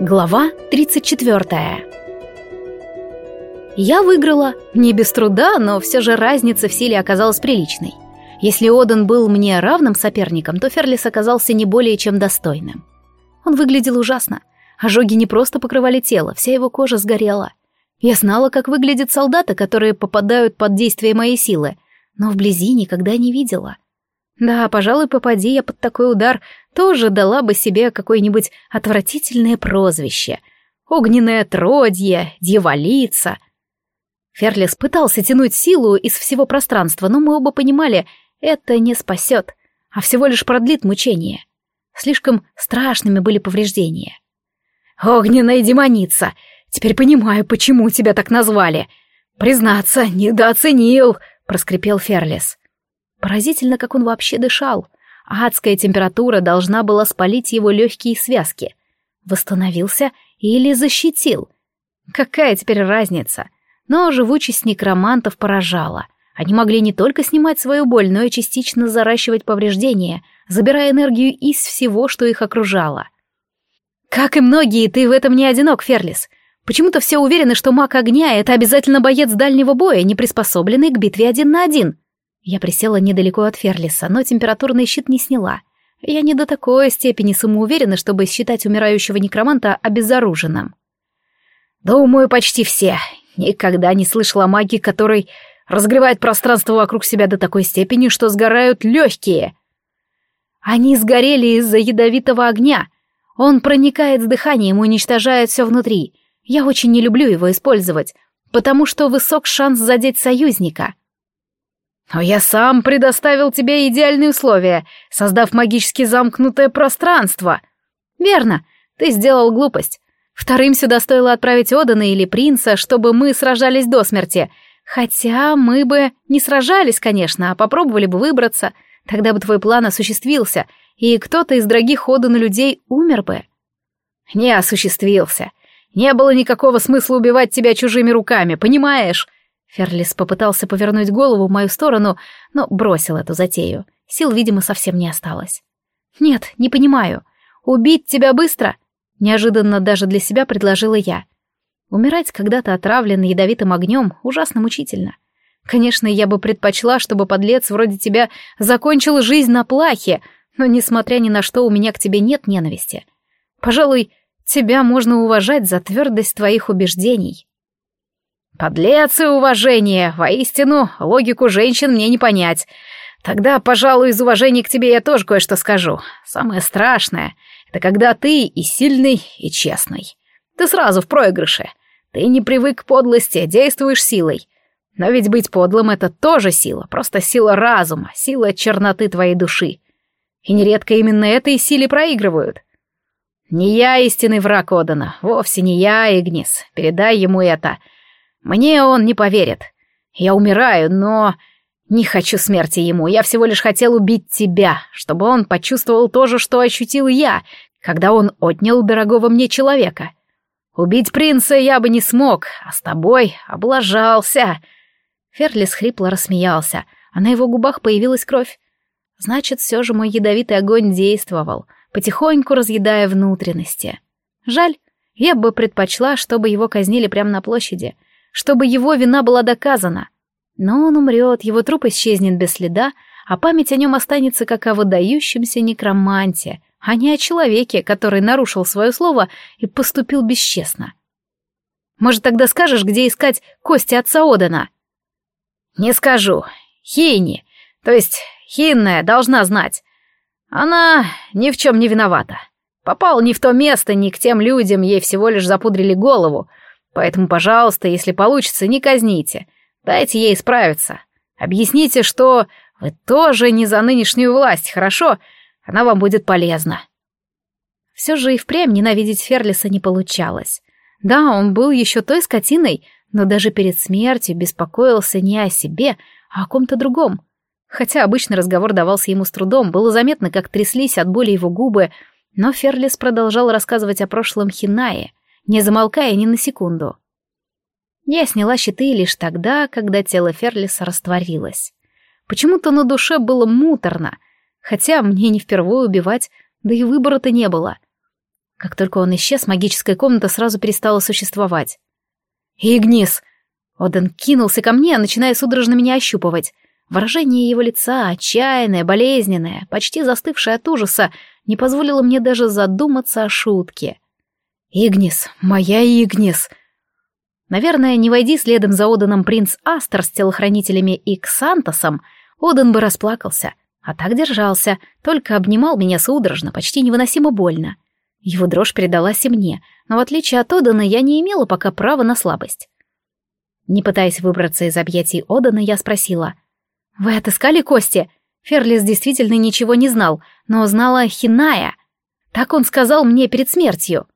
Глава 34 Я выиграла, не без труда, но все же разница в силе оказалась приличной. Если Оден был мне равным соперником, то Ферлис оказался не более чем достойным. Он выглядел ужасно. Ожоги не просто покрывали тело, вся его кожа сгорела. Я знала, как выглядят солдаты, которые попадают под действие моей силы, но вблизи никогда не видела. Да, пожалуй, попади я под такой удар, тоже дала бы себе какое-нибудь отвратительное прозвище. Огненное отродье, дьяволица. Ферлис пытался тянуть силу из всего пространства, но мы оба понимали, это не спасет, а всего лишь продлит мучение. Слишком страшными были повреждения. «Огненная демоница! Теперь понимаю, почему тебя так назвали. Признаться, недооценил!» — проскрипел Ферлис. Поразительно, как он вообще дышал. Адская температура должна была спалить его легкие связки. Восстановился или защитил? Какая теперь разница? Но живучесть некромантов поражала. Они могли не только снимать свою боль, но и частично заращивать повреждения, забирая энергию из всего, что их окружало. Как и многие, ты в этом не одинок, Ферлис. Почему-то все уверены, что маг огня — это обязательно боец дальнего боя, не приспособленный к битве один на один. Я присела недалеко от Ферлиса, но температурный щит не сняла. Я не до такой степени самоуверена, чтобы считать умирающего некроманта обезоруженным. Думаю, почти все. Никогда не слышала о магии, который разгревает пространство вокруг себя до такой степени, что сгорают легкие. Они сгорели из-за ядовитого огня. Он проникает с дыханием и уничтожает все внутри. Я очень не люблю его использовать, потому что высок шанс задеть союзника. Но я сам предоставил тебе идеальные условия, создав магически замкнутое пространство. Верно, ты сделал глупость. Вторым сюда стоило отправить Одана или принца, чтобы мы сражались до смерти. Хотя мы бы не сражались, конечно, а попробовали бы выбраться. Тогда бы твой план осуществился, и кто-то из дорогих Одана людей умер бы. Не осуществился. Не было никакого смысла убивать тебя чужими руками, понимаешь? Ферлис попытался повернуть голову в мою сторону, но бросил эту затею. Сил, видимо, совсем не осталось. «Нет, не понимаю. Убить тебя быстро?» Неожиданно даже для себя предложила я. Умирать когда-то отравлен ядовитым огнем ужасно мучительно. Конечно, я бы предпочла, чтобы подлец вроде тебя закончил жизнь на плахе, но, несмотря ни на что, у меня к тебе нет ненависти. Пожалуй, тебя можно уважать за твердость твоих убеждений. Подлец и уважение, воистину, логику женщин мне не понять. Тогда, пожалуй, из уважения к тебе я тоже кое-что скажу. Самое страшное — это когда ты и сильный, и честный. Ты сразу в проигрыше. Ты не привык к подлости, действуешь силой. Но ведь быть подлым — это тоже сила, просто сила разума, сила черноты твоей души. И нередко именно этой силе проигрывают. Не я истинный враг Одана, вовсе не я, Игнис. Передай ему это — мне он не поверит. Я умираю, но... Не хочу смерти ему, я всего лишь хотел убить тебя, чтобы он почувствовал то же, что ощутил я, когда он отнял дорогого мне человека. Убить принца я бы не смог, а с тобой облажался. Ферлис хрипло рассмеялся, а на его губах появилась кровь. Значит, все же мой ядовитый огонь действовал, потихоньку разъедая внутренности. Жаль, я бы предпочла, чтобы его казнили прямо на площади — чтобы его вина была доказана. Но он умрет, его труп исчезнет без следа, а память о нем останется как о выдающемся некроманте, а не о человеке, который нарушил свое слово и поступил бесчестно. Может, тогда скажешь, где искать кости отца Одена? Не скажу. Хейни, то есть Хинная, должна знать. Она ни в чем не виновата. Попал не в то место, ни к тем людям, ей всего лишь запудрили голову, Поэтому, пожалуйста, если получится, не казните. Дайте ей справиться. Объясните, что вы тоже не за нынешнюю власть, хорошо? Она вам будет полезна. Все же и впрямь ненавидеть Ферлиса не получалось. Да, он был еще той скотиной, но даже перед смертью беспокоился не о себе, а о ком-то другом. Хотя обычно разговор давался ему с трудом, было заметно, как тряслись от боли его губы, но Ферлис продолжал рассказывать о прошлом Хинае — не замолкая ни на секунду. Я сняла щиты лишь тогда, когда тело Ферлиса растворилось. Почему-то на душе было муторно, хотя мне не впервые убивать, да и выбора-то не было. Как только он исчез, магическая комната сразу перестала существовать. «Игнис!» Оден кинулся ко мне, начиная судорожно меня ощупывать. Выражение его лица, отчаянное, болезненное, почти застывшее от ужаса, не позволило мне даже задуматься о шутке. «Игнис, моя Игнис!» Наверное, не войди следом за Оданом принц Астер с телохранителями и Ксантосом, Одан бы расплакался, а так держался, только обнимал меня судорожно, почти невыносимо больно. Его дрожь передалась и мне, но в отличие от Одана я не имела пока права на слабость. Не пытаясь выбраться из объятий Одана, я спросила. «Вы отыскали кости?» Ферлис действительно ничего не знал, но знала Хиная. Так он сказал мне перед смертью.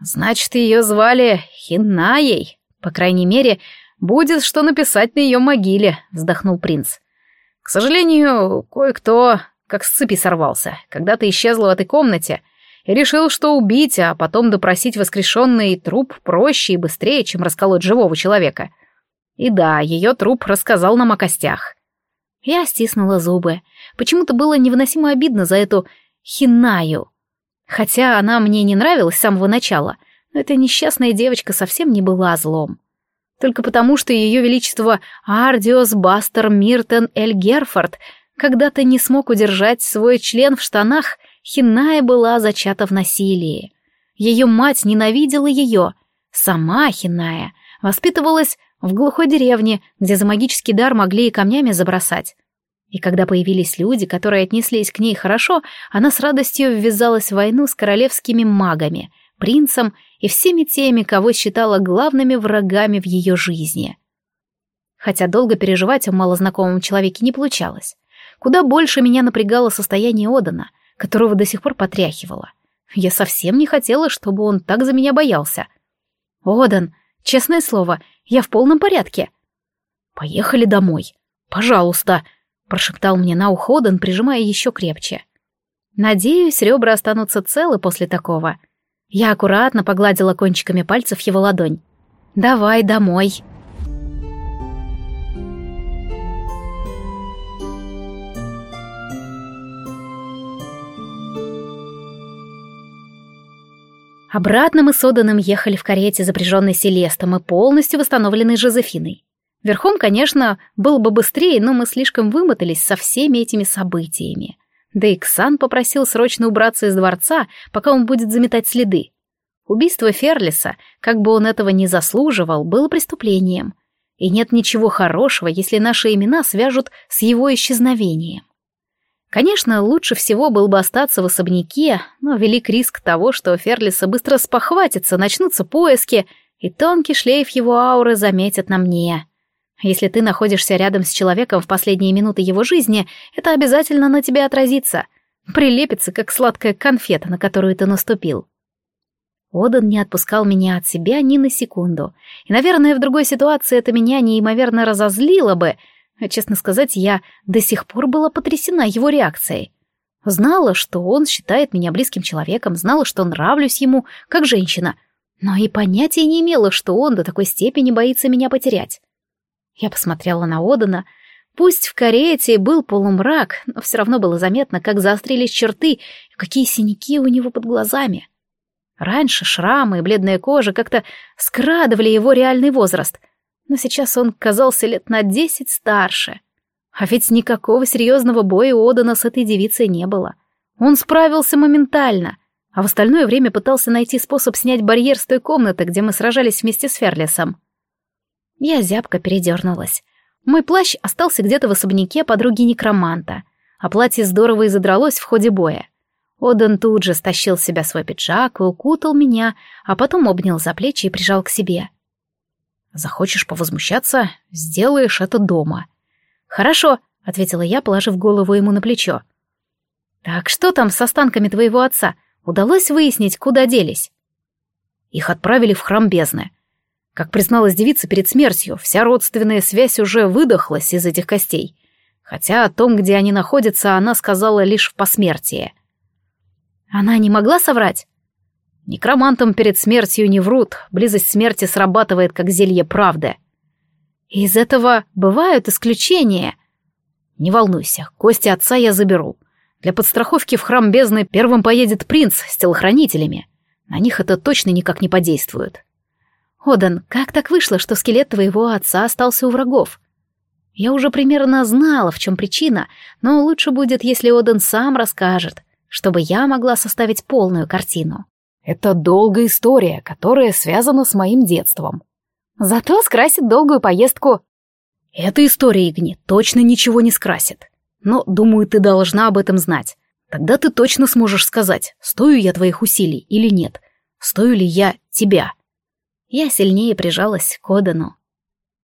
«Значит, ее звали Хинаей. По крайней мере, будет что написать на ее могиле», — вздохнул принц. «К сожалению, кое-кто как с цепи сорвался, когда ты исчезла в этой комнате, и решил, что убить, а потом допросить воскрешенный труп проще и быстрее, чем расколоть живого человека. И да, ее труп рассказал нам о костях. Я стиснула зубы. Почему-то было невыносимо обидно за эту хинаю. Хотя она мне не нравилась с самого начала, но эта несчастная девочка совсем не была злом. Только потому, что ее величество Ардиос Бастер Миртон Эль Герфорд когда-то не смог удержать свой член в штанах Хиная была зачата в насилии. Ее мать ненавидела ее. Сама Хиная воспитывалась в глухой деревне, где за магический дар могли и камнями забросать. И когда появились люди, которые отнеслись к ней хорошо, она с радостью ввязалась в войну с королевскими магами, принцем и всеми теми, кого считала главными врагами в ее жизни. Хотя долго переживать о малознакомом человеке не получалось. Куда больше меня напрягало состояние Одана — которого до сих пор потряхивала. Я совсем не хотела, чтобы он так за меня боялся. «Одан, честное слово, я в полном порядке». «Поехали домой. Пожалуйста», — прошептал мне на ухо Одан, прижимая еще крепче. «Надеюсь, ребра останутся целы после такого». Я аккуратно погладила кончиками пальцев его ладонь. «Давай домой». Обратно мы с Оданом ехали в карете, запряженной Селестом и полностью восстановленной Жозефиной. Верхом, конечно, было бы быстрее, но мы слишком вымотались со всеми этими событиями. Да и Ксан попросил срочно убраться из дворца, пока он будет заметать следы. Убийство Ферлиса, как бы он этого не заслуживал, было преступлением. И нет ничего хорошего, если наши имена свяжут с его исчезновением. Конечно, лучше всего было бы остаться в особняке, но велик риск того, что Ферлиса быстро спохватится, начнутся поиски, и тонкий шлейф его ауры заметят на мне. Если ты находишься рядом с человеком в последние минуты его жизни, это обязательно на тебе отразится, прилепится, как сладкая конфета, на которую ты наступил. Одан не отпускал меня от себя ни на секунду, и, наверное, в другой ситуации это меня неимоверно разозлило бы — честно сказать, я до сих пор была потрясена его реакцией. Знала, что он считает меня близким человеком, знала, что нравлюсь ему, как женщина, но и понятия не имела, что он до такой степени боится меня потерять. Я посмотрела на Одана. Пусть в карете был полумрак, но все равно было заметно, как заострились черты и какие синяки у него под глазами. Раньше шрамы и бледная кожа как-то скрадывали его реальный возраст — но сейчас он казался лет на десять старше. А ведь никакого серьезного боя у Одана с этой девицей не было. Он справился моментально, а в остальное время пытался найти способ снять барьер с той комнаты, где мы сражались вместе с Ферлисом. Я зябко передернулась. Мой плащ остался где-то в особняке подруги некроманта, а платье здорово изодралось в ходе боя. Одан тут же стащил с себя свой пиджак и укутал меня, а потом обнял за плечи и прижал к себе. Захочешь повозмущаться, сделаешь это дома. Хорошо, ответила я, положив голову ему на плечо. Так что там с останками твоего отца? Удалось выяснить, куда делись? Их отправили в храм бездны. Как призналась девица перед смертью, вся родственная связь уже выдохлась из этих костей. Хотя о том, где они находятся, она сказала лишь в посмертии. Она не могла соврать? Некромантам перед смертью не врут, близость смерти срабатывает, как зелье правды. Из этого бывают исключения. Не волнуйся, кости отца я заберу. Для подстраховки в храм бездны первым поедет принц с телохранителями. На них это точно никак не подействует. Одан, как так вышло, что скелет твоего отца остался у врагов? Я уже примерно знала, в чем причина, но лучше будет, если Одан сам расскажет, чтобы я могла составить полную картину. Это долгая история, которая связана с моим детством. Зато скрасит долгую поездку. Эта история, Игни, точно ничего не скрасит. Но, думаю, ты должна об этом знать. Тогда ты точно сможешь сказать, стою я твоих усилий или нет. Стою ли я тебя? Я сильнее прижалась к Одану.